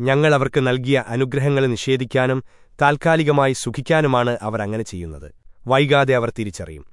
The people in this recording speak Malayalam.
ഞങ്ങൾ അവർക്ക് നൽകിയ അനുഗ്രഹങ്ങളെ നിഷേധിക്കാനും താൽക്കാലികമായി സുഖിക്കാനുമാണ് അവർ അങ്ങനെ ചെയ്യുന്നത്. വൈകാതെ അവർ തിരിച്ചറിയും.